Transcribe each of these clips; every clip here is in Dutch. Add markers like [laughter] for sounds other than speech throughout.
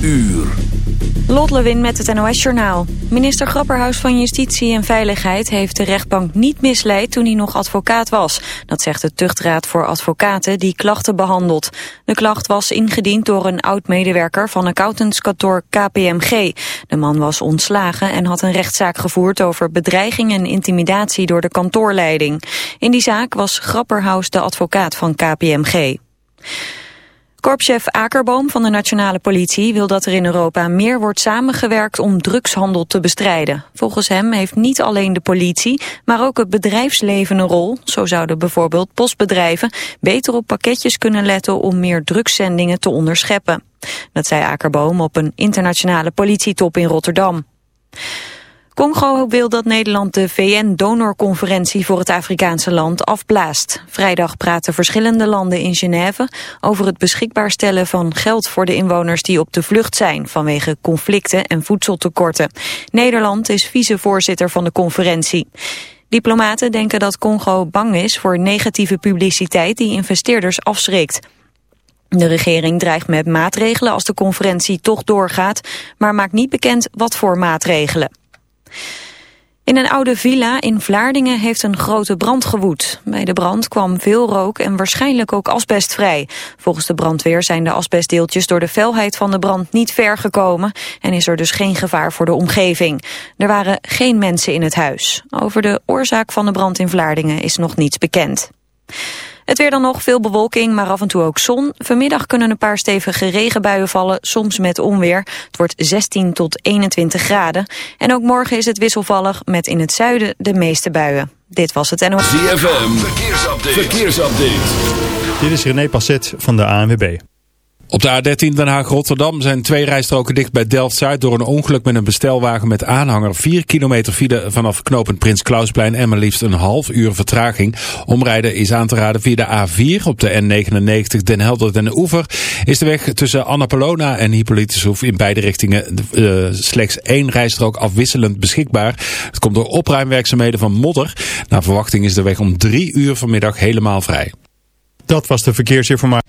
uur. Lot Lewin met het NOS Journaal. Minister Grapperhaus van Justitie en Veiligheid heeft de rechtbank niet misleid toen hij nog advocaat was. Dat zegt de Tuchtraad voor Advocaten die klachten behandelt. De klacht was ingediend door een oud-medewerker van accountantskantoor KPMG. De man was ontslagen en had een rechtszaak gevoerd over bedreiging en intimidatie door de kantoorleiding. In die zaak was Grapperhaus de advocaat van KPMG. Korpschef Akerboom van de Nationale Politie wil dat er in Europa meer wordt samengewerkt om drugshandel te bestrijden. Volgens hem heeft niet alleen de politie, maar ook het bedrijfsleven een rol. Zo zouden bijvoorbeeld postbedrijven beter op pakketjes kunnen letten om meer drugszendingen te onderscheppen. Dat zei Akerboom op een internationale politietop in Rotterdam. Congo wil dat Nederland de VN-donorconferentie voor het Afrikaanse land afblaast. Vrijdag praten verschillende landen in Genève over het beschikbaar stellen van geld voor de inwoners die op de vlucht zijn vanwege conflicten en voedseltekorten. Nederland is vicevoorzitter van de conferentie. Diplomaten denken dat Congo bang is voor negatieve publiciteit die investeerders afschrikt. De regering dreigt met maatregelen als de conferentie toch doorgaat, maar maakt niet bekend wat voor maatregelen. In een oude villa in Vlaardingen heeft een grote brand gewoed. Bij de brand kwam veel rook en waarschijnlijk ook asbest vrij. Volgens de brandweer zijn de asbestdeeltjes door de felheid van de brand niet ver gekomen... en is er dus geen gevaar voor de omgeving. Er waren geen mensen in het huis. Over de oorzaak van de brand in Vlaardingen is nog niets bekend. Het weer dan nog, veel bewolking, maar af en toe ook zon. Vanmiddag kunnen een paar stevige regenbuien vallen, soms met onweer. Het wordt 16 tot 21 graden. En ook morgen is het wisselvallig, met in het zuiden de meeste buien. Dit was het NOS. ZFM, verkeersupdate. verkeersupdate. Dit is René Passet van de ANWB. Op de A13 Den Haag-Rotterdam zijn twee rijstroken dicht bij Delft-Zuid... door een ongeluk met een bestelwagen met aanhanger. 4 kilometer file vanaf knooppunt Prins Klausplein... en maar liefst een half uur vertraging. Omrijden is aan te raden via de A4 op de N99 Den Helder den Oever... is de weg tussen Annapolona en Hippolytushoef in beide richtingen... Uh, slechts één rijstrook afwisselend beschikbaar. Het komt door opruimwerkzaamheden van modder. Naar verwachting is de weg om drie uur vanmiddag helemaal vrij. Dat was de verkeersinformatie.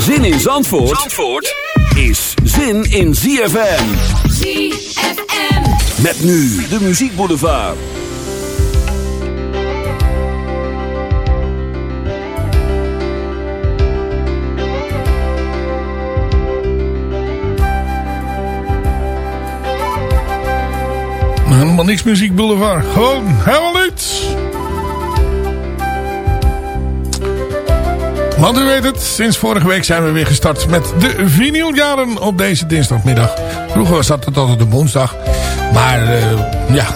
Zin in Zandvoort, Zandvoort is zin in ZFM. ZFM. Met nu de muziekboulevard. Helemaal niks Muziek Boulevard. Gewoon helemaal niets. Want u weet het, sinds vorige week zijn we weer gestart met de vinyljaren op deze dinsdagmiddag. Vroeger was dat altijd op woensdag. Maar eh, ja,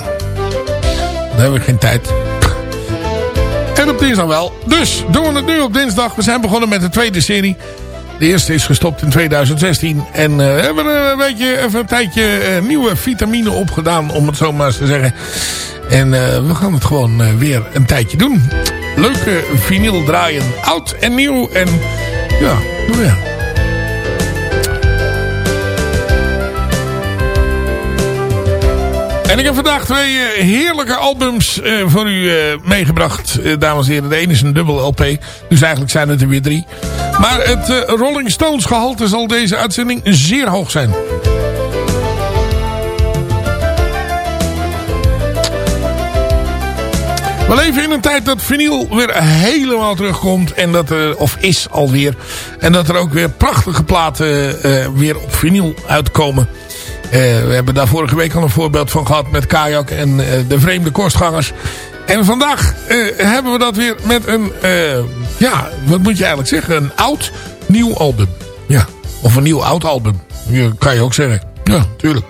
dan hebben we geen tijd. En op dinsdag wel. Dus doen we het nu op dinsdag. We zijn begonnen met de tweede serie. De eerste is gestopt in 2016. En eh, hebben er een beetje even een tijdje eh, nieuwe vitamine opgedaan. Om het zo maar eens te zeggen. En eh, we gaan het gewoon eh, weer een tijdje doen. Leuke vinyl draaien. Oud en nieuw. En ja, doe weer. En ik heb vandaag twee eh, heerlijke albums eh, voor u eh, meegebracht, dames en heren. De ene is een dubbel LP, dus eigenlijk zijn het er weer drie. Maar het Rolling Stones gehalte zal deze uitzending zeer hoog zijn. We leven in een tijd dat vinyl weer helemaal terugkomt. En dat er, of is alweer. En dat er ook weer prachtige platen eh, weer op vinyl uitkomen. Eh, we hebben daar vorige week al een voorbeeld van gehad met Kajak en eh, de vreemde kostgangers. En vandaag hebben we dat weer met een, ja, wat moet je eigenlijk zeggen? Een oud nieuw album. Ja, of een nieuw oud album. Ja, kan je ook zeggen. Ja, tuurlijk.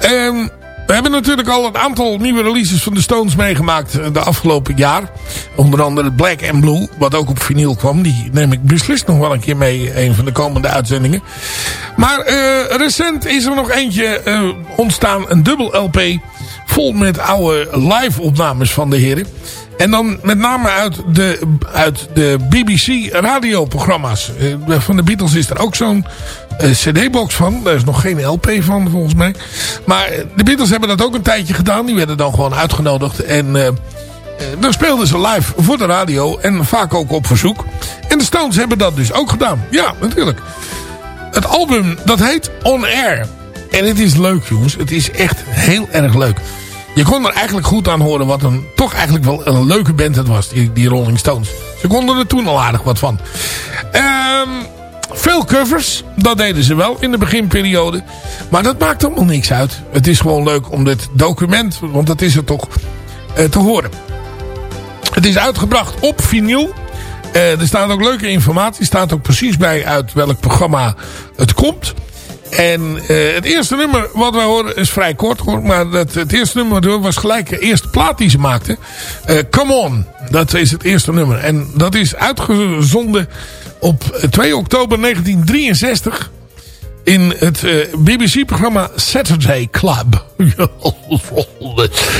Ehm, we hebben natuurlijk al een aantal nieuwe releases van de Stones meegemaakt eh, de afgelopen jaar. Onder andere Black and Blue, wat ook op vinyl kwam. Die neem ik beslist nog wel een keer mee, een van de komende uitzendingen. Maar eh, recent is er nog eentje eh, ontstaan, een dubbel LP. Vol met oude live opnames van de heren. En dan met name uit de, uit de BBC radioprogramma's. Eh, van de Beatles is er ook zo'n eh, cd-box van. Daar is nog geen LP van volgens mij. Maar eh, de Beatles hebben dat ook een tijdje gedaan. Die werden dan gewoon uitgenodigd. En eh, dan speelden ze live voor de radio. En vaak ook op verzoek. En de Stones hebben dat dus ook gedaan. Ja, natuurlijk. Het album dat heet On Air. En het is leuk jongens. Het is echt heel erg leuk. Je kon er eigenlijk goed aan horen wat een toch eigenlijk wel een leuke band het was. Die, Rolling Stones. Ze konden er toen al aardig wat van. Ehm... Veel covers, dat deden ze wel in de beginperiode. Maar dat maakt allemaal niks uit. Het is gewoon leuk om dit document, want dat is het toch, eh, te horen. Het is uitgebracht op vinyl. Eh, er staat ook leuke informatie. Er staat ook precies bij uit welk programma het komt. En eh, het eerste nummer wat wij horen is vrij kort hoor. Maar het, het eerste nummer wat was gelijk de eerste plaat die ze maakten. Eh, Come On. Dat is het eerste nummer. En dat is uitgezonden op 2 oktober 1963. In het eh, BBC-programma Saturday Club. [laughs]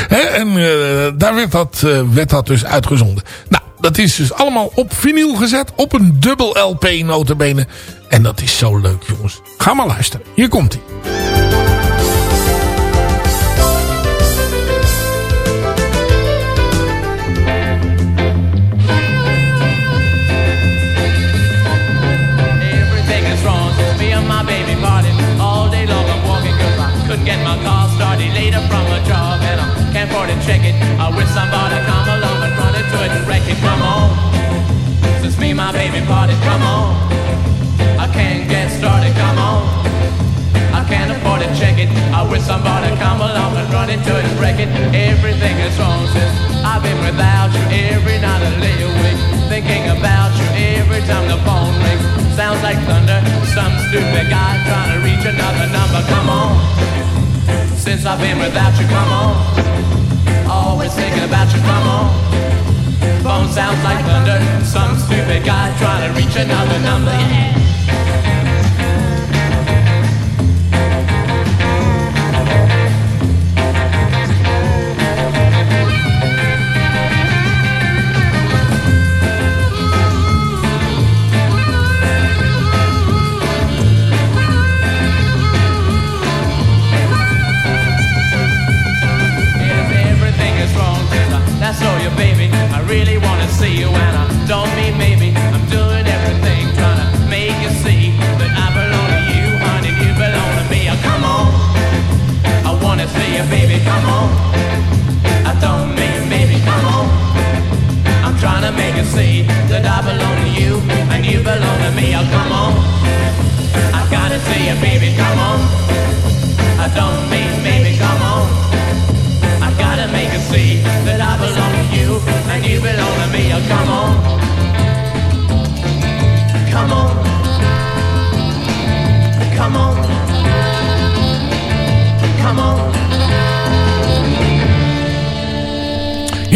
En eh, daar werd dat, eh, werd dat dus uitgezonden. Nou, dat is dus allemaal op vinyl gezet. Op een dubbel LP notabene. En dat is zo leuk jongens. Ga maar luisteren. Hier komt hij. Afford to check it. I wish somebody come along and run into it and wreck it. Come on, since me and my baby party, come on. I can't get started. Come on. I can't afford to check it. I wish somebody come along and run into it and wreck it. Everything is wrong since I've been without you. Every night I lay awake thinking about you. Every time the phone rings, sounds like thunder. Some stupid guy trying to reach another number. Come on, since I've been without you. Come on, always thinking about you. Come on. Phone sounds like thunder. Some stupid guy trying to reach another number. Yeah.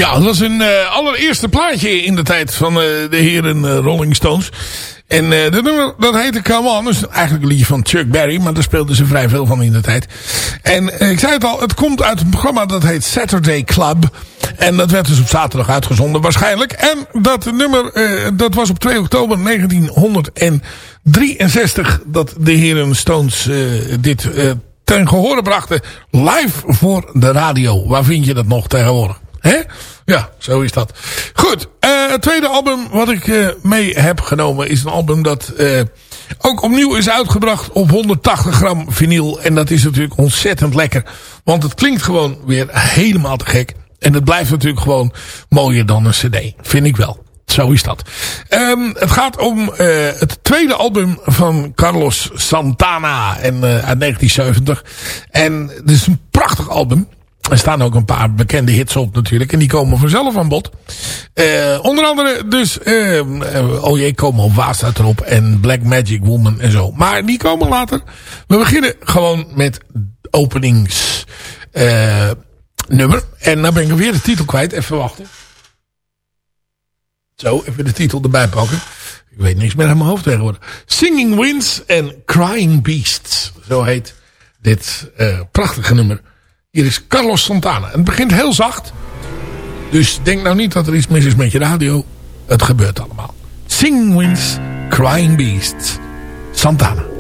Ja, dat was een eh, allereerste plaatje in de tijd van eh, de heren eh, Rolling Stones. En dat nummer, dat heette Come On. Dat is eigenlijk een liedje van Chuck Berry. Maar daar speelden ze vrij veel van in de tijd. En ik zei het al, het komt uit een programma dat heet Saturday Club. En dat werd dus op zaterdag uitgezonden waarschijnlijk. En dat nummer, dat was op 2 oktober 1963 dat de heren Stones dit ten gehore brachten. Live voor de radio. Waar vind je dat nog tegenwoordig? Hè? Ja, zo is dat. Goed, eh, het tweede album wat ik eh, mee heb genomen is een album dat eh, ook opnieuw is uitgebracht op 180 gram vinyl. En dat is natuurlijk ontzettend lekker. Want het klinkt gewoon weer helemaal te gek. En het blijft natuurlijk gewoon mooier dan een cd. Vind ik wel. Zo is dat. Ehm, het gaat om het tweede album van Carlos Santana en, uit 1970. En het is een prachtig album. Er staan ook een paar bekende hits op natuurlijk. En die komen vanzelf aan bod. Eh, onder andere dus eh, Oh jee, Como Waas staat erop. En Black Magic Woman en zo. Maar die komen later. We beginnen gewoon met openings eh. En dan ben ik weer de titel kwijt. Even wachten. Zo, even de titel erbij pakken. Ik weet niks meer aan mijn hoofd tegenwoordig. Singing Winds en Crying Beasts. Zo heet dit prachtige nummer. Hier is Carlos Santana. Het begint heel zacht. Dus denk nou niet dat er iets mis is met je radio. Het gebeurt allemaal. Singing Winds, Crying Beasts. Santana.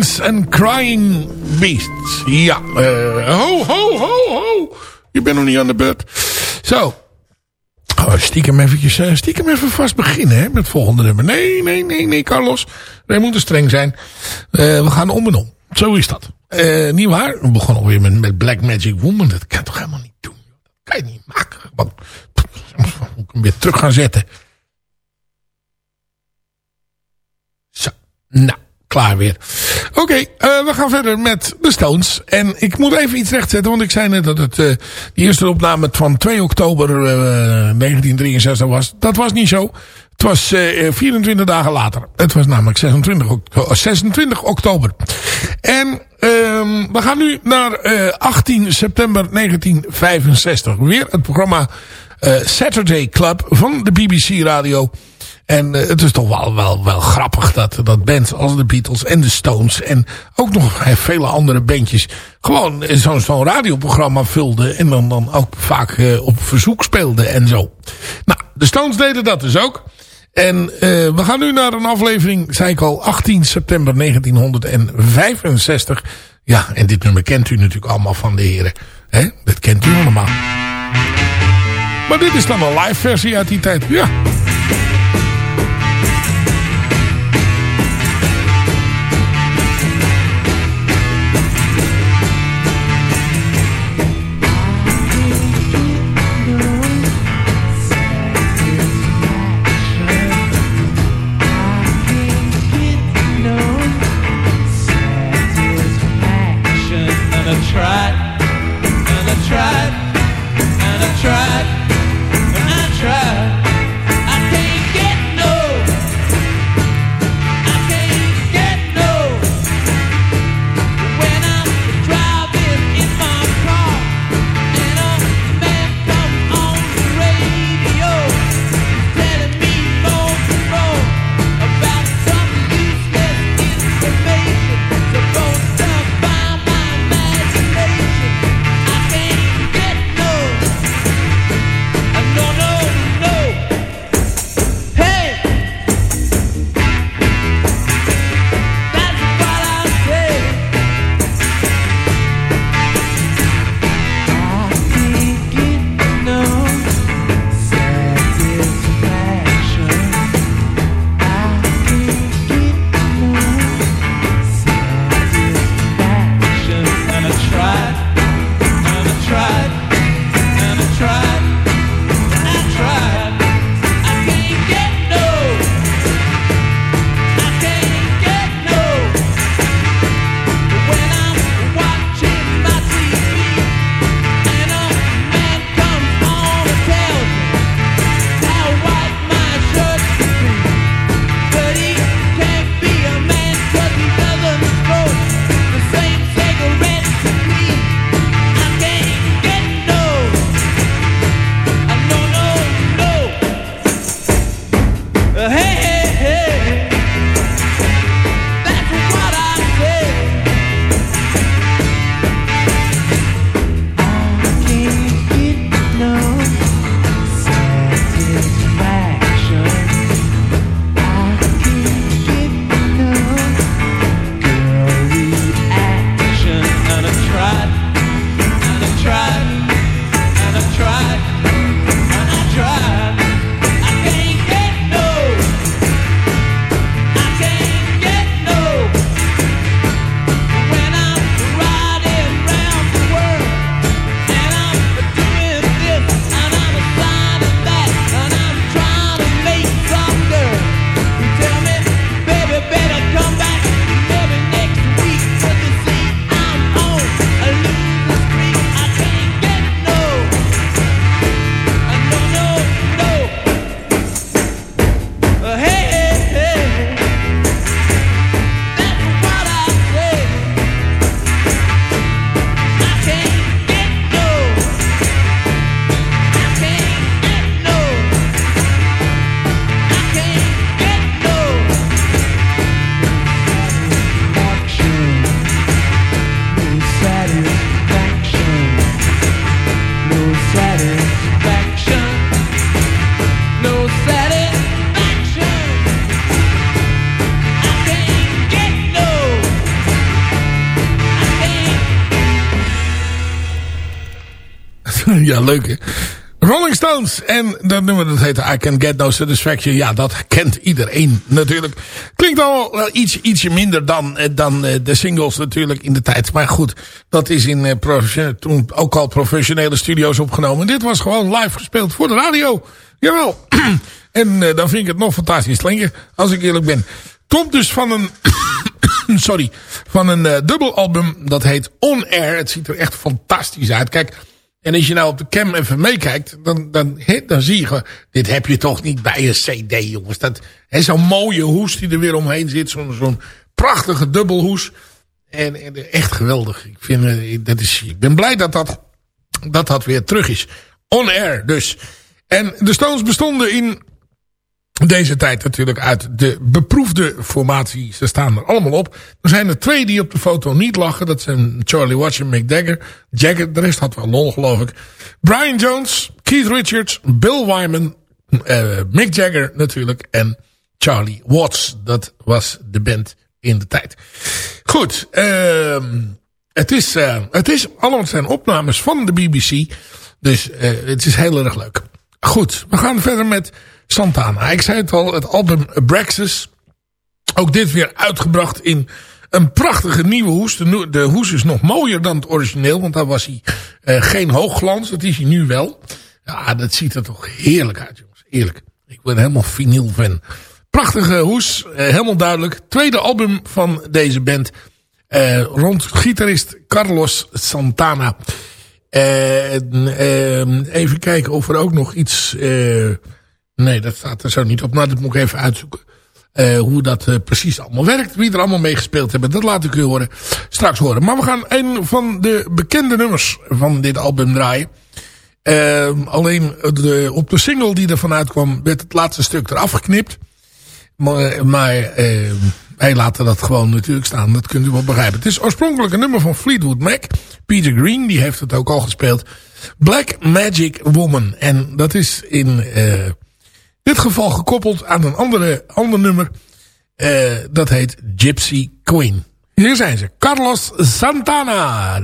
Winds and Crying Beasts. Ja, eh, ho, ho, ho, ho. Je bent nog niet aan de beurt. Zo. Oh, stiekem, eventjes, eh, stiekem even vast beginnen hè, met het volgende nummer. Nee, nee, nee, nee, Carlos. Wij moeten streng zijn. Eh, we gaan om en om. Zo is dat. Eh, niet waar? We begonnen alweer met, met Black Magic Woman. Dat kan je toch helemaal niet doen? Dat kan je niet maken. Gewoon, moet ik hem weer terug gaan zetten. Zo. Nou, klaar weer. Oké, eh, we gaan verder met de Stones. En ik moet even iets rechtzetten, want ik zei net dat het uh, de eerste opname van 2 oktober uh, 1963 was. Dat was niet zo. Het was 24 dagen later. Het was namelijk 26, oktober. 26 oktober. En ehm, we gaan nu naar 18 september 1965. Weer het programma Saturday Club van de BBC Radio. En uh, het is toch wel, wel, wel grappig dat, dat bands als de Beatles en de Stones... en ook nog vele andere bandjes gewoon zo'n zo'n radioprogramma vulden... en dan, dan ook vaak uh, op verzoek speelden en zo. Nou, de Stones deden dat dus ook. En we gaan nu naar een aflevering, zei ik al, 18 september 1965. Ja, en dit nummer kent u natuurlijk allemaal van de heren. Hè? Dat kent u allemaal. Maar dit is dan een live versie uit die tijd. Ja. Ja, leuk hè. Rolling Stones. En dat nummer dat heet I Can Get No Satisfaction. Ja, dat kent iedereen natuurlijk. Klinkt al wel iets, ietsje minder dan, eh, dan eh, de singles natuurlijk in de tijd. Maar goed, dat is in eh, toen ook al professionele studio's opgenomen. Dit was gewoon live gespeeld voor de radio. Jawel. [clears throat] en dan vind ik het nog fantastisch klinken, als ik eerlijk ben. Komt dus van een... [coughs] sorry, van een dubbelalbum dat heet On Air. Het ziet er echt fantastisch uit. Kijk, en als je nou op de cam even meekijkt, dan, dan, dan zie je dit heb je toch niet bij een cd, jongens. Dat, zo'n mooie hoes die er weer omheen zit, zo'n zo'n prachtige dubbelhoes. En, en echt geweldig. Ik, vind, eh, dat is, ik ben blij dat dat, dat dat weer terug is. On Air dus. En de Stones bestonden in deze tijd natuurlijk uit de beproefde formatie. Ze staan er allemaal op. Er zijn er twee die op de foto niet lachen. Dat zijn Charlie Watts en Mick Jagger. Jagger, de rest had wel lol geloof ik. Brian Jones, Keith Richards, Bill Wyman, eh, Mick Jagger natuurlijk. En Charlie Watts. Dat was de band in de tijd. Goed, ehm het, is, eh, het is allemaal zijn opnames van de BBC. Dus eh, het is heel erg leuk. Goed, we gaan verder met Santana. Ik zei het al, het album Abraxas. Ook dit weer uitgebracht in een prachtige nieuwe hoes. De, hoes is nog mooier dan het origineel. Want daar was hij eh, geen hoogglans. Dat is hij nu wel. Ja, dat ziet er toch heerlijk uit, jongens. Eerlijk. Ik ben helemaal vinyl fan. Prachtige hoes. eh, helemaal duidelijk. Tweede album van deze band. eh, rond gitarist Carlos Santana. Eh, ehm, even kijken of er ook nog iets... eh, nee, dat staat er zo niet op. Nou, dat moet ik even uitzoeken. Eh, hoe dat eh, precies allemaal werkt. Wie er allemaal mee gespeeld hebben. Dat laat ik u horen, straks horen. Maar we gaan een van de bekende nummers van dit album draaien. Ehm, alleen op de single die er vanuit kwam werd het laatste stuk eraf geknipt. Maar, maar eh, wij laten dat gewoon natuurlijk staan. Dat kunt u wel begrijpen. Het is oorspronkelijk een nummer van Fleetwood Mac. Peter Green, die heeft het ook al gespeeld. Black Magic Woman. En dat is in eh, dit geval gekoppeld aan een andere, ander nummer. Eh, dat heet Gypsy Queen. Hier zijn ze. Carlos Santana.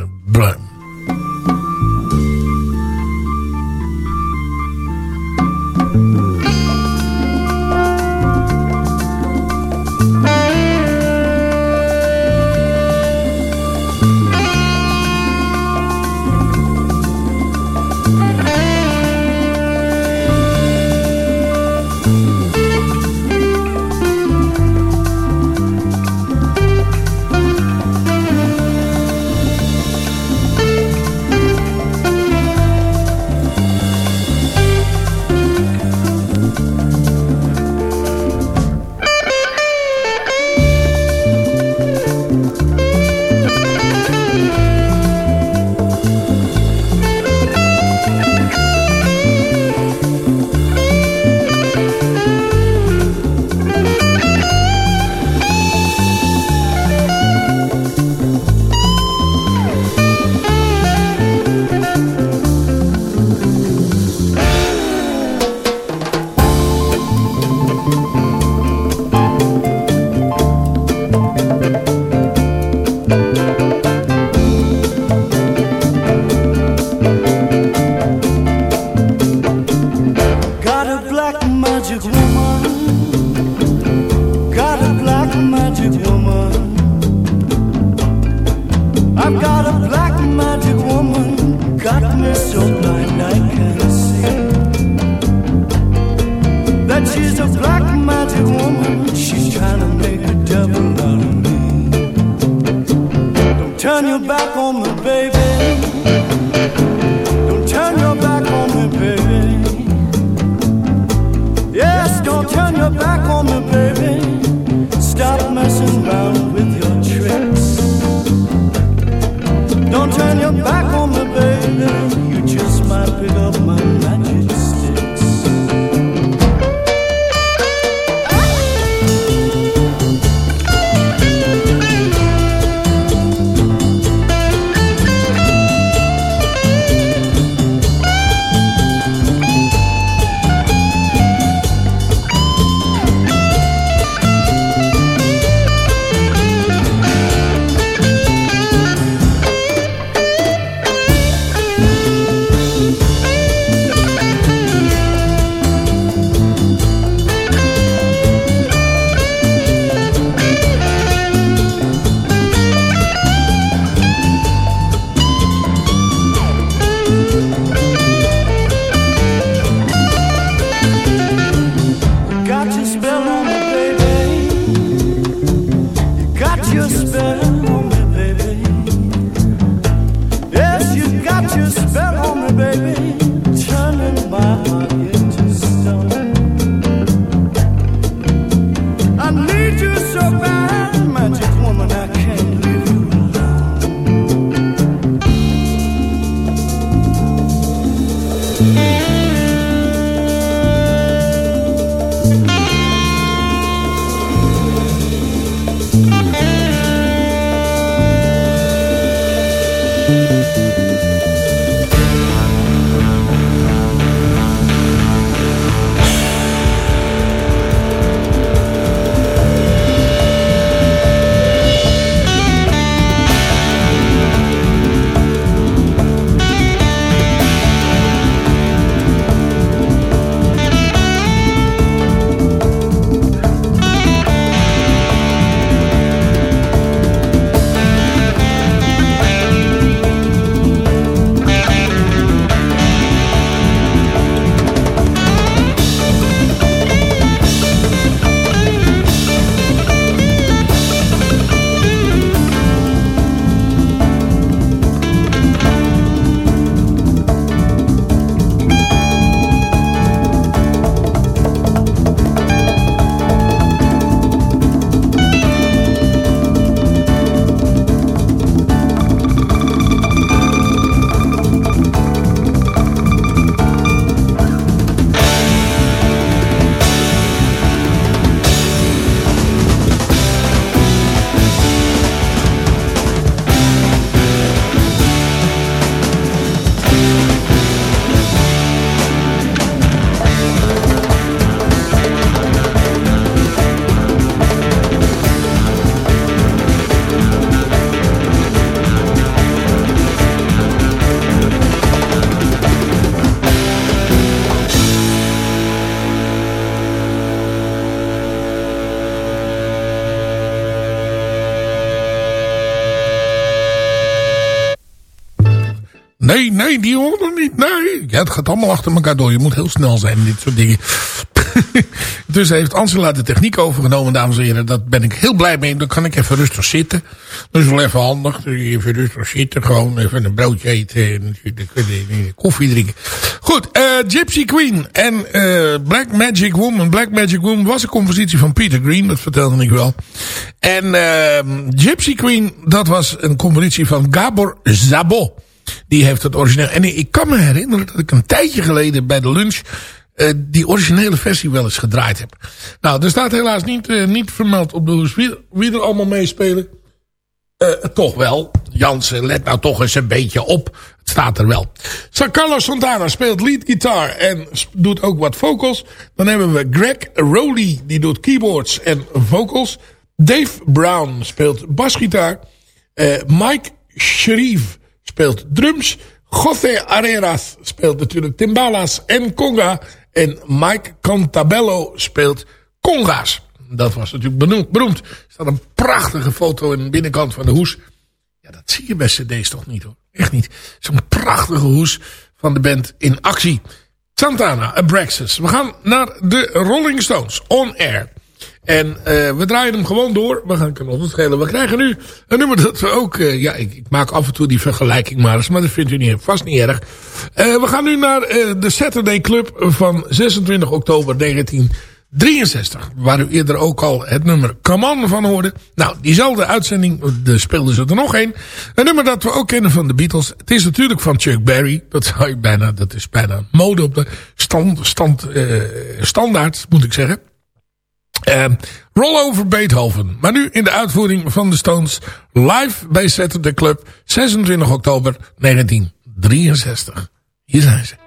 Got me so blind I can't see. That she's a black magic woman. She's trying to make a devil out of me. Don't turn your back on me, baby. Don't turn your back on me, baby. Yes, don't turn your back on me, Nee, nee, die hoort nog niet. Nee, ja, het gaat allemaal achter elkaar door. Je moet heel snel zijn dit soort dingen. [laughs] dus heeft Angela de techniek overgenomen, dames en heren. Dat ben ik heel blij mee. Dan kan ik even rustig zitten. Dat is wel even handig. Even rustig zitten. Gewoon even een broodje eten. En eh, koffie drinken. Goed, eh, Gypsy Queen en eh, Black Magic Woman. Black Magic Woman was een compositie van Peter Green. Dat vertelde ik wel. En Gypsy Queen, dat was een compositie van Gabor Zabo. Die heeft het origineel. En ik kan me herinneren dat ik een tijdje geleden bij de lunch eh, die originele versie wel eens gedraaid heb. Nou, er staat helaas niet, eh, niet vermeld op de hoes wie, er allemaal meespelen. Eh, toch wel. Jansen, let nou toch eens een beetje op. Het staat er wel. San Carlos Santana speelt lead guitar en doet ook wat vocals. Dan hebben we Greg Rowley, die doet keyboards en vocals. Dave Brown speelt basgitaar. Mike Shreve speelt drums. José Arenas speelt natuurlijk timbala's en conga. En Mike Cantabello speelt conga's. Dat was natuurlijk beroemd. Er staat een prachtige foto in de binnenkant van de hoes. Ja, dat zie je bij cd's toch niet hoor. Echt niet. Zo'n prachtige hoes van de band in actie. Santana, Abraxas. We gaan naar de Rolling Stones. On Air. En eh, we draaien hem gewoon door. We gaan kunnen ons schelen. We krijgen nu een nummer dat we ook... eh, ja, ik, ik maak af en toe die vergelijking maar eens. Maar dat vindt u niet, vast niet erg. Eh, we gaan nu naar de Saturday Club van 26 oktober 1963. Waar u eerder ook al het nummer Come On van hoorde. Nou, diezelfde uitzending de speelden ze er nog een. Een nummer dat we ook kennen van de Beatles. Het is natuurlijk van Chuck Berry. Dat, zou ik bijna, dat is bijna mode op de stand, stand, standaard, moet ik zeggen. Uh, Roll Over Beethoven. Maar nu in de uitvoering van de Stones live bij Saturday Club 26 oktober 1963. Hier zijn ze.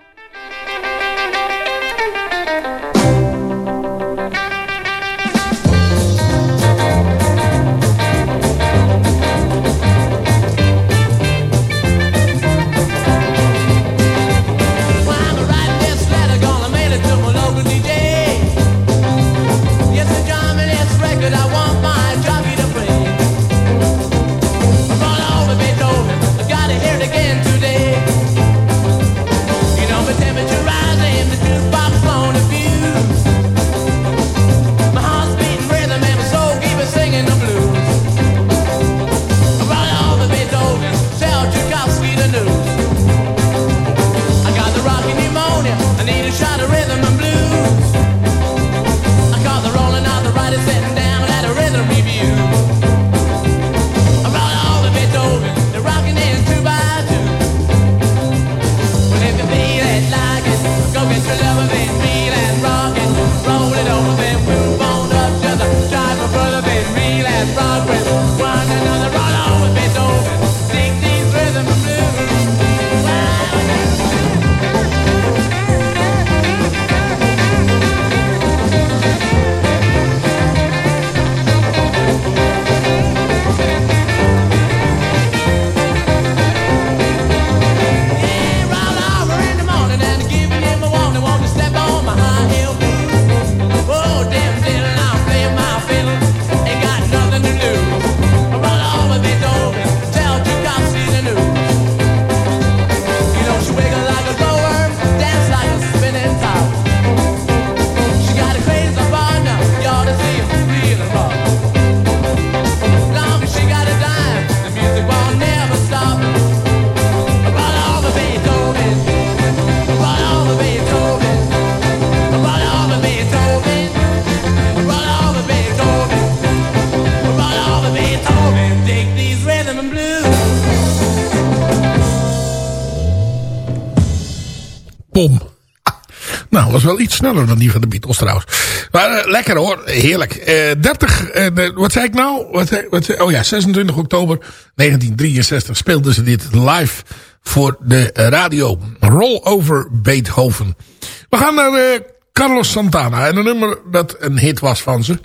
Nou, was wel iets sneller dan die van de Beatles trouwens. Maar eh, lekker hoor, heerlijk. Eh 30, eh, de- wat zei ik nou? Wat, wat, oh ja, 26 oktober 1963 speelden ze dit live voor de eh, radio. Roll over Beethoven. We gaan naar eh, Carlos Santana. En een nummer dat een hit was van ze.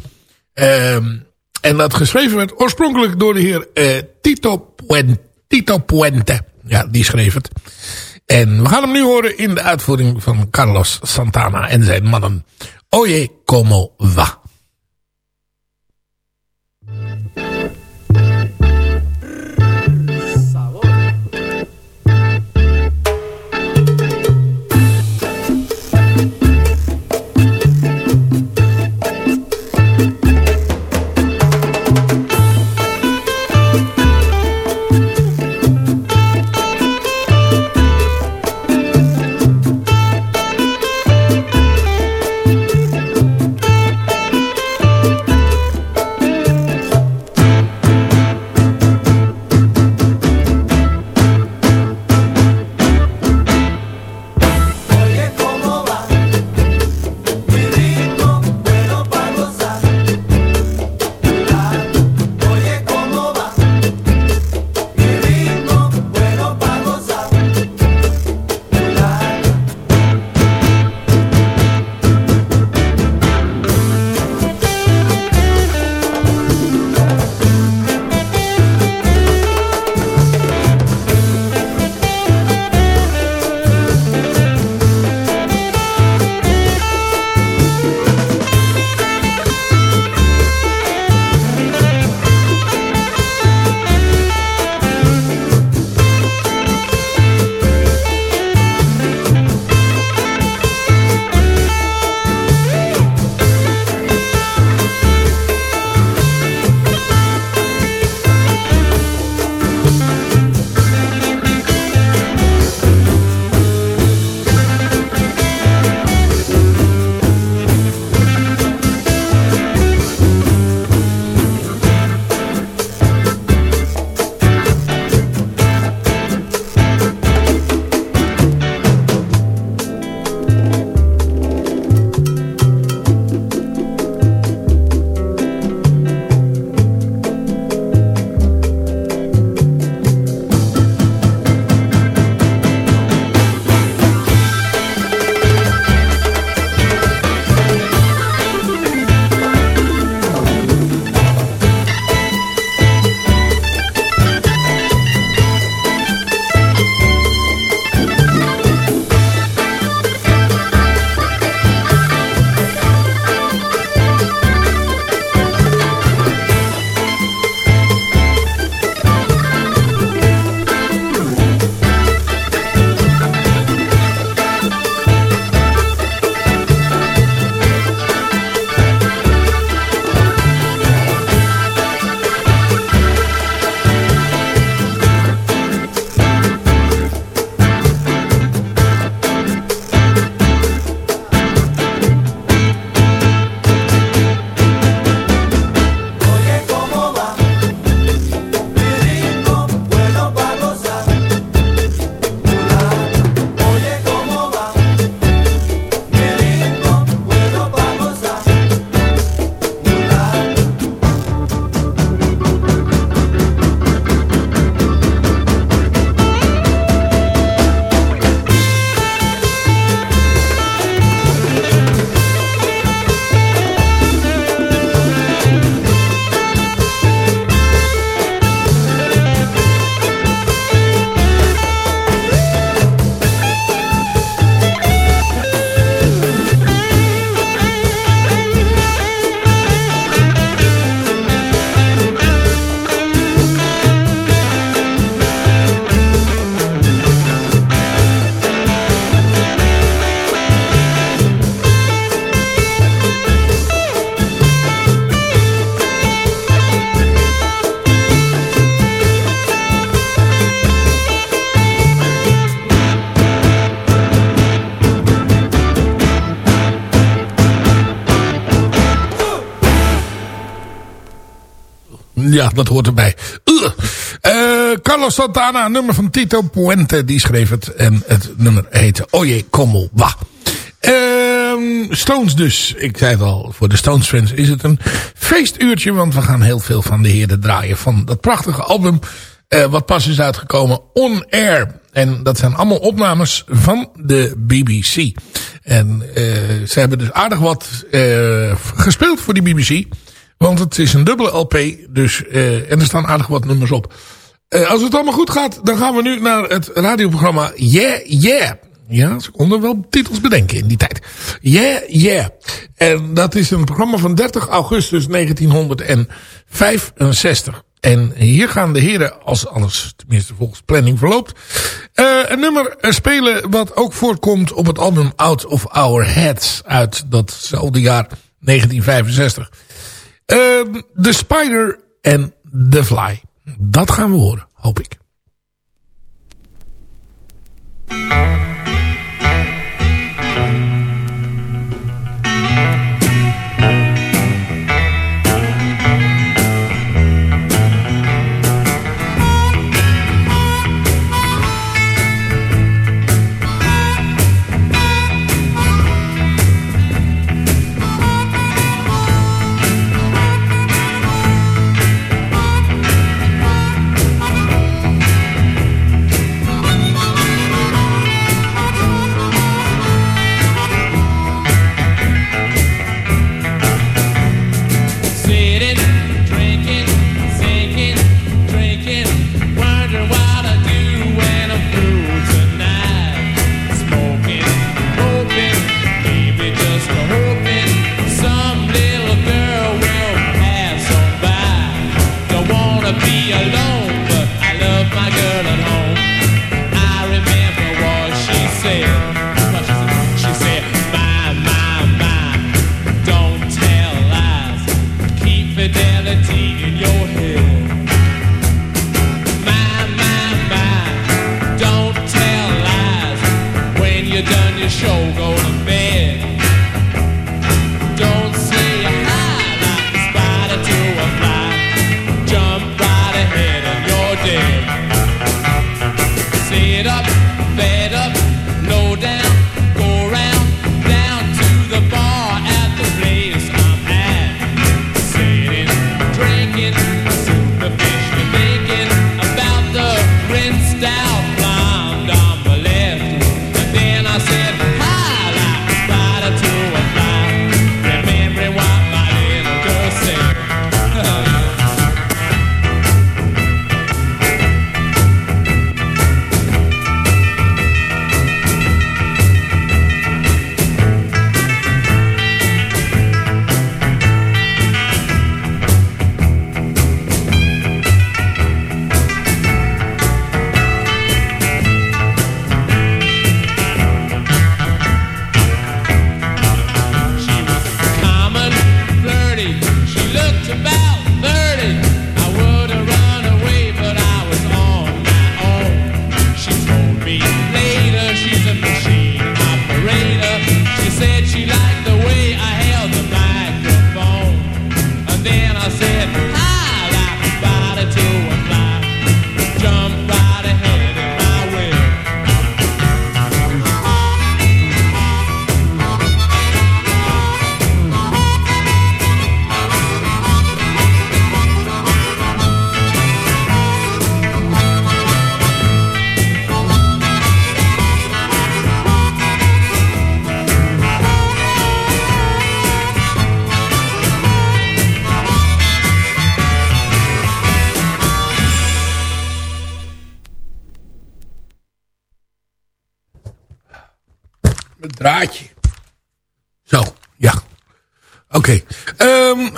Ehm, en dat geschreven werd oorspronkelijk door de heer eh, Tito, Tito Puente. Ja, die schreef het. En we gaan hem nu horen in de uitvoering van Carlos Santana en zijn mannen. Oye como va. Ja, dat hoort erbij. Eh, Carlos Santana, nummer van Tito Puente, die schreef het. En het nummer heette Oye Como Va. Ehm, Stones dus. Ik zei het al, voor de Stones fans is het een feestuurtje. Want we gaan heel veel van de heren draaien. Van dat prachtige album eh, wat pas is uitgekomen. On Air. En dat zijn allemaal opnames van de BBC. En eh, ze hebben dus aardig wat gespeeld voor die BBC. Want het is een dubbele LP. Dus, eh, en er staan aardig wat nummers op. Eh, als het allemaal goed gaat, dan gaan we nu naar het radioprogramma Yeah Yeah. Ja, ze konden wel titels bedenken in die tijd. Yeah Yeah. En dat is een programma van 30 augustus 1965. En hier gaan de heren, als alles tenminste volgens planning verloopt... eh, een nummer spelen wat ook voortkomt op het album Out of Our Heads... uit datzelfde jaar 1965. Ehm, The Spider en The Fly. Dat gaan we horen, hoop ik.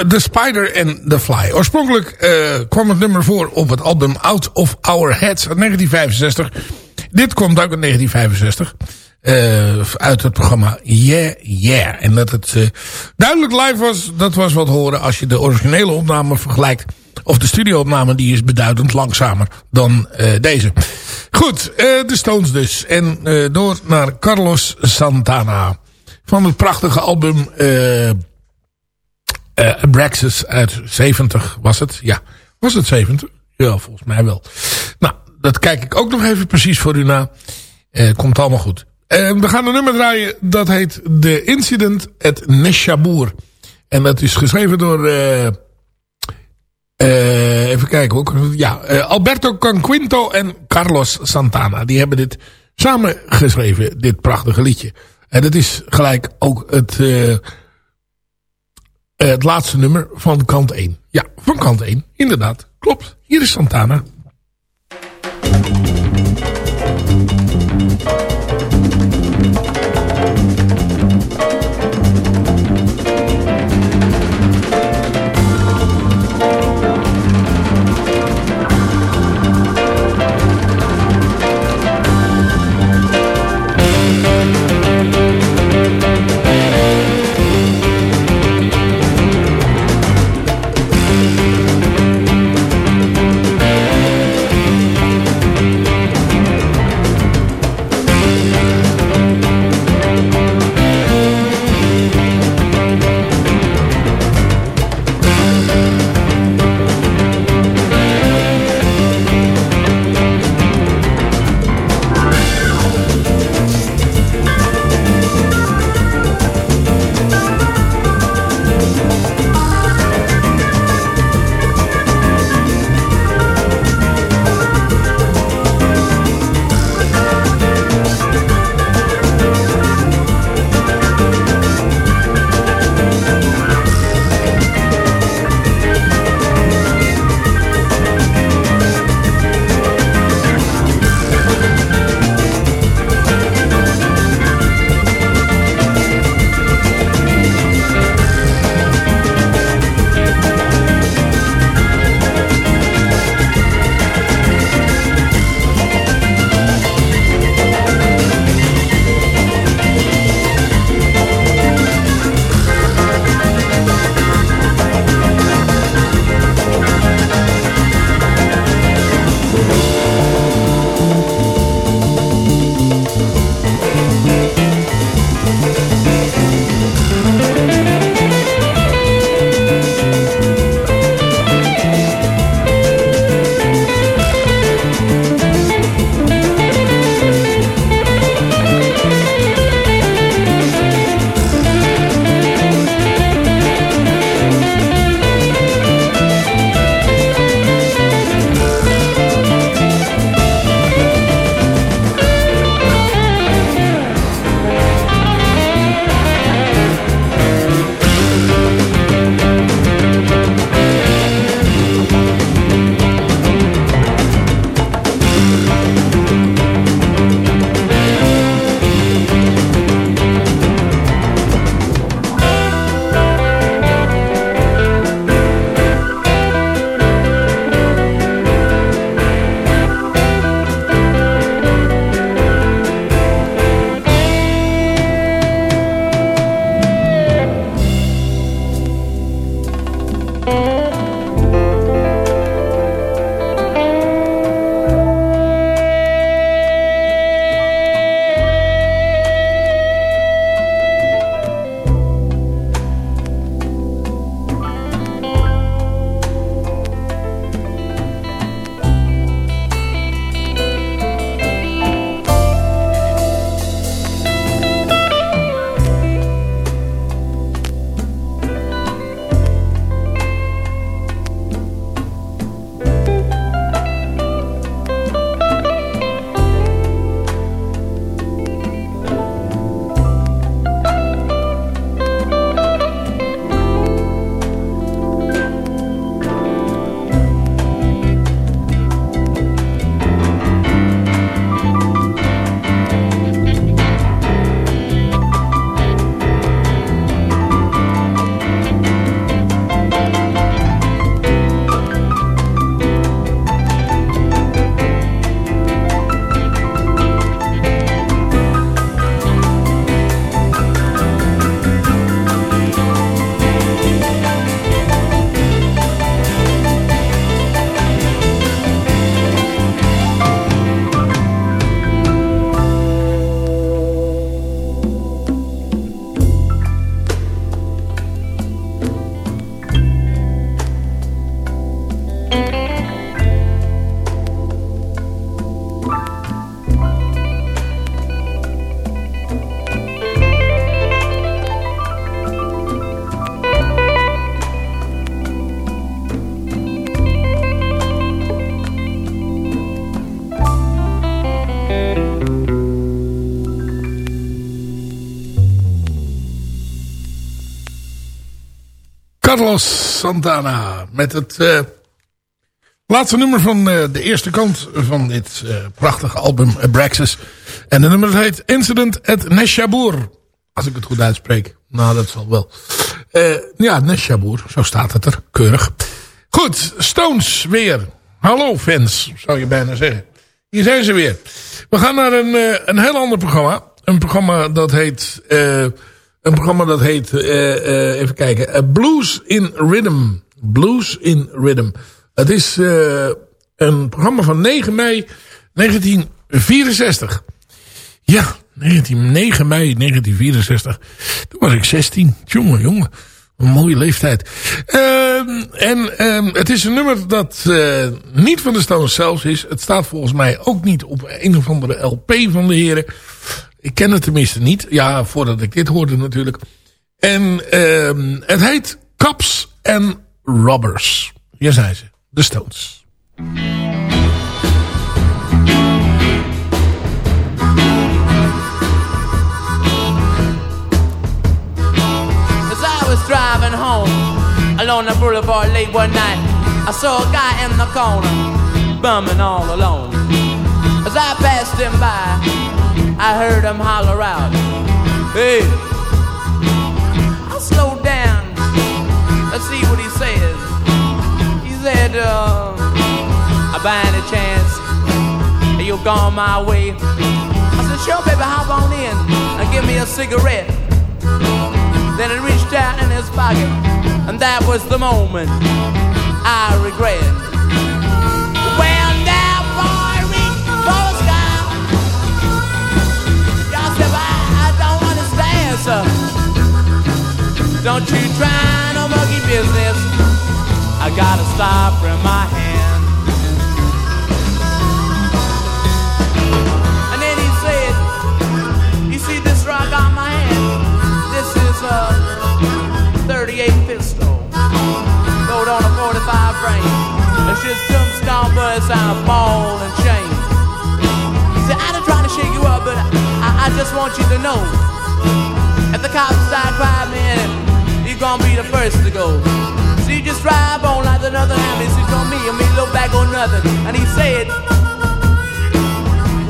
The Spider and the Fly. Oorspronkelijk eh, kwam het nummer voor op het album Out of Our Heads uit 1965. Dit komt ook in 1965. eh, uit het programma Yeah Yeah. En dat het eh, duidelijk live was, dat was wat horen als je de originele opname vergelijkt. Of de studioopname, die is beduidend langzamer dan eh, deze. Goed, de Stones dus. En door naar Carlos Santana. Van het prachtige album eh eh Abraxas uit 70 was het. Ja, Was het 70? Ja, volgens mij wel. Nou, dat kijk ik ook nog even precies voor u na. Eh, komt allemaal goed. Eh, we gaan een nummer draaien. Dat heet The Incident at Neshabur. En dat is geschreven door... even kijken hoor. Ja, Alberto Canquinto en Carlos Santana. Die hebben dit samen geschreven. Dit prachtige liedje. En het is gelijk ook het... eh, het laatste nummer van kant 1. Ja, van kant 1. Inderdaad. Klopt. Hier is Santana. Santana met het eh, laatste nummer van eh, de eerste kant van dit eh, prachtige album Abraxas. En de nummer heet Incident at Neshabur. Als ik het goed uitspreek. Nou, dat zal wel. Ja, Neshabur, zo staat het er. Keurig. Goed, Stones weer. Hallo fans, zou je bijna zeggen. Hier zijn ze weer. We gaan naar een, een heel ander programma. Een programma dat heet... een programma dat heet... eh, eh, even kijken. eh, Blues in Rhythm. Blues in Rhythm. Het is een programma van 9 mei 1964. Ja, 19, 9 mei 1964. Toen was ik 16. Jongen, jongen. Een mooie leeftijd. Ehm, en ehm, het is een nummer dat niet van de Stones zelfs is. Het staat volgens mij ook niet op een of andere LP van de heren. Ik ken het tenminste niet. Ja, voordat ik dit hoorde natuurlijk. En ehm, het heet Cops and Robbers. Hier zijn ze. De Stones. Driving home along the boulevard late one night, I saw a guy in the corner bumming all alone. As I passed him by, I heard him holler out, Hey! I slowed down. Let's see what he says. He said, uh, by any chance, you're gone my way? I said, sure, baby, hop on in and give me a cigarette. Then he reached out in his pocket, and that was the moment I regret. Sir. Don't you try no monkey business. I got a stopper in my hand. And then he said, You see this rock on my hand? This is a 38 pistol. Load on a 45 frame. It's just some stone bullets on a ball and chain. He said, I done trying to shake you up, but I, I just want you to know. If the cops start crying, man, you're gonna be the first to go. So you just drive on like happens. It's on me and me look back on nothing. And he said,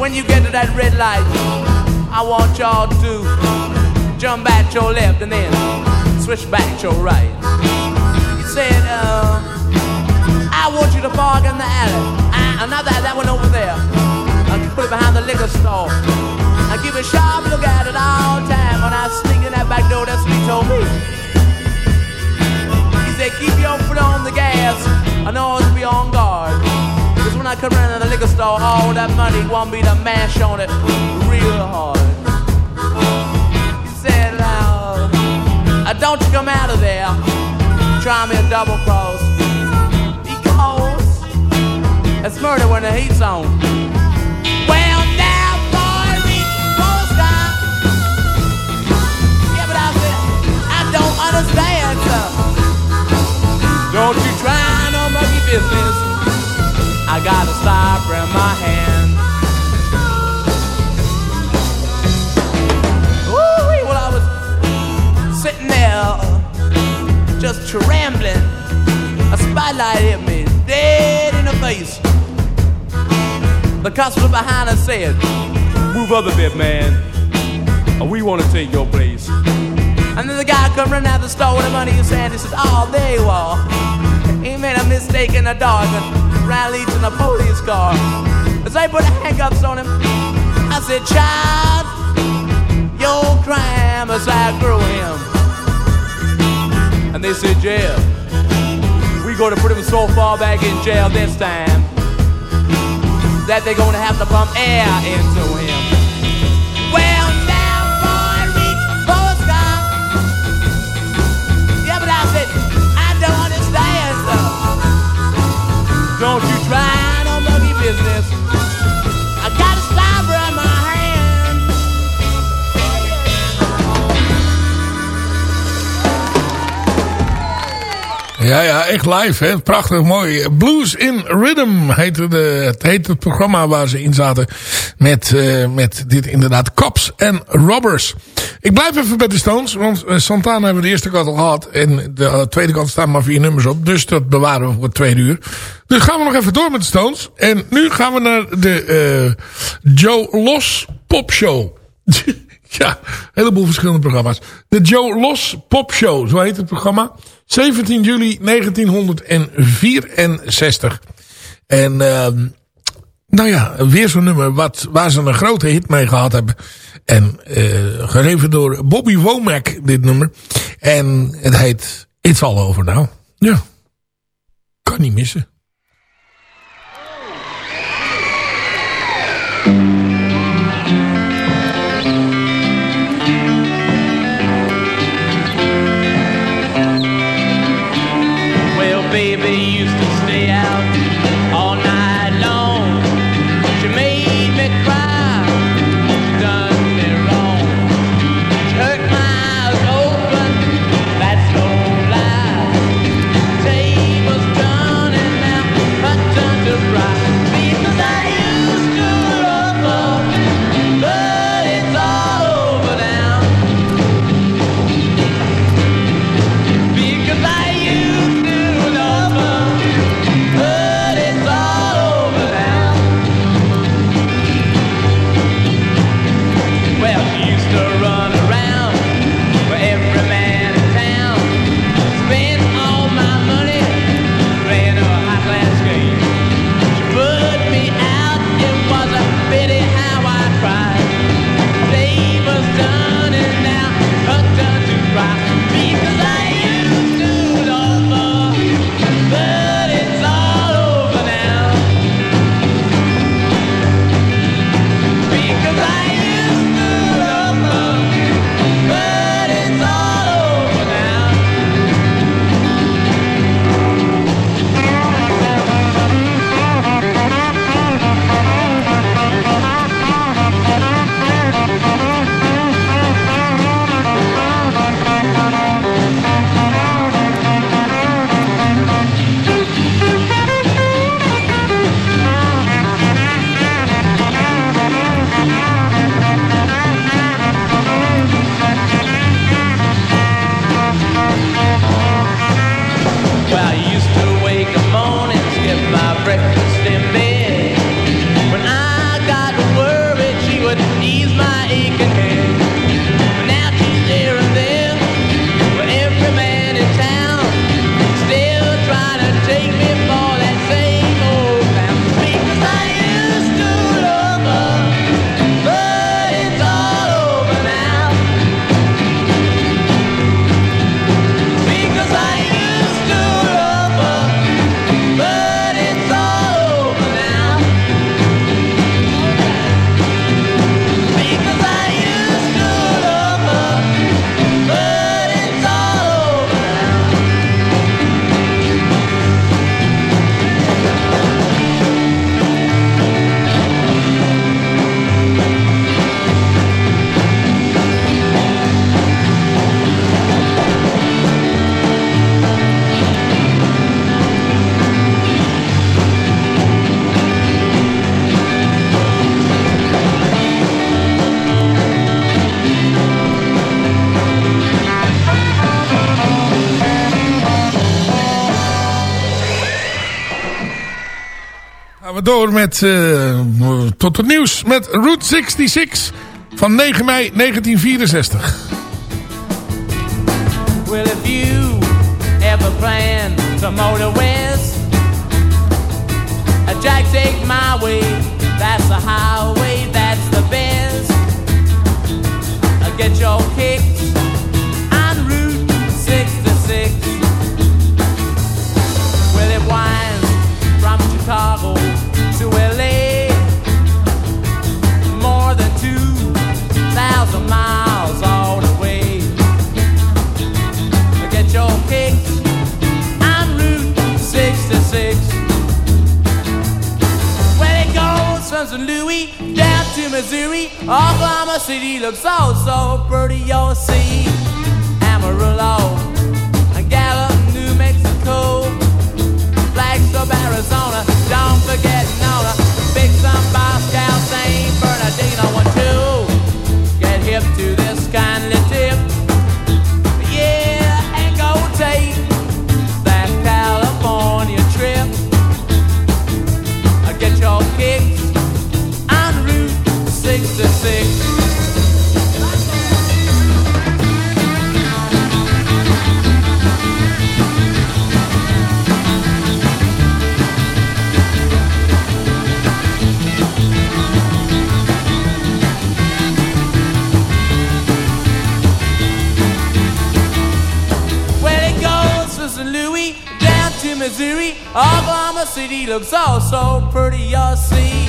when you get to that red light, I want y'all to jump back your left and then switch back your right. He said, uh, I want you to park in the alley. Uh, not that, one over there. Uh, put it behind the liquor store. I keep a sharp I come around to the liquor store, all that money want me to mash on it real hard. He said, uh, uh, don't you come out of there. Try me a double cross. Because it's murder when the heat's on. Well, now, boy, reach the sky. Yeah, but I said, I don't understand, sir. Don't you try no monkey business. I got a stopper in my hand. Ooh, well, I was sitting there, just trembling. A spotlight hit me dead in the face. The customer behind us said, Move up a bit, man. We want to take your place. And then the guy come running out the store with the money in his hand. He said, Oh, there you are. He made a mistake in the dark and leads in a police car. As they put handcuffs on him, I said, Child, your crime has outgrew him. And they said, Jail. We gonna put him so far back in jail this time that they're gonna have to pump air into him. Don't you Ja, ja, echt live, hè. Prachtig mooi. Blues in Rhythm heette de, het heet het programma waar ze in zaten. Met, eh, met dit inderdaad Cops en Robbers. Ik blijf even bij de Stones. Want eh, Santana hebben we de eerste kant al gehad. En de eh, tweede kant staan maar vier nummers op. Dus dat bewaren we voor het tweede uur. Dus gaan we nog even door met de Stones. En nu gaan we naar de eh, Joe Los Pop Show. [laughs] ja, een heleboel verschillende programma's. De Joe Los Pop Show, zo heet het programma. 17 juli 1964. En ehm nou ja, weer zo'n nummer wat, waar ze een grote hit mee gehad hebben. En eh gegeven door Bobby Womack, dit nummer. En het heet It's All Over Now. Ja, kan niet missen. Door met, eh, tot het nieuws met Route 66 van 9 mei 1964. Well, if you ever plan to motor west, a jack take my way. That's the highway, that's the best. Uh, Get your kicks Missouri. Oklahoma City looks so, so pretty. You'll see Amarillo Gallup, New Mexico. Flagstaff, Arizona. Don't forget Nona. Big Sun, Moscow, St. Bernardino. can City looks all so pretty. You'll see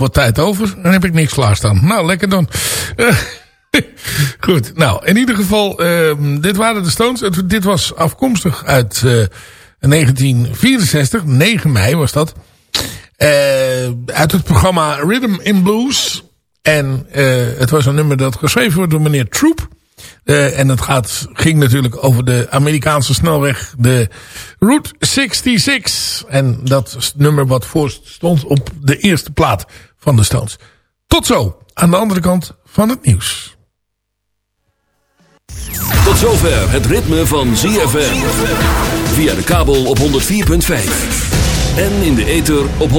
wat tijd over. Dan heb ik niks klaarstaan. Nou, lekker dan. Eh, [laughs] Goed. Nou, in ieder geval, ehm, dit waren de Stones. Dit was afkomstig uit eh, 1964. 9 mei was dat. Eh, uit het programma Rhythm in Blues. En eh, het was een nummer dat geschreven wordt door meneer Troop. Eh, en het gaat, ging natuurlijk over de Amerikaanse snelweg, de Route 66. En dat nummer wat voor stond op de eerste plaat van de Stones. Tot zo, aan de andere kant van het nieuws. Tot zover het ritme van ZFM. Via de kabel op 104.5. En in de ether op 106.9.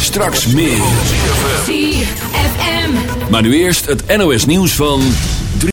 Straks meer. ZFM. Maar nu eerst het NOS nieuws van...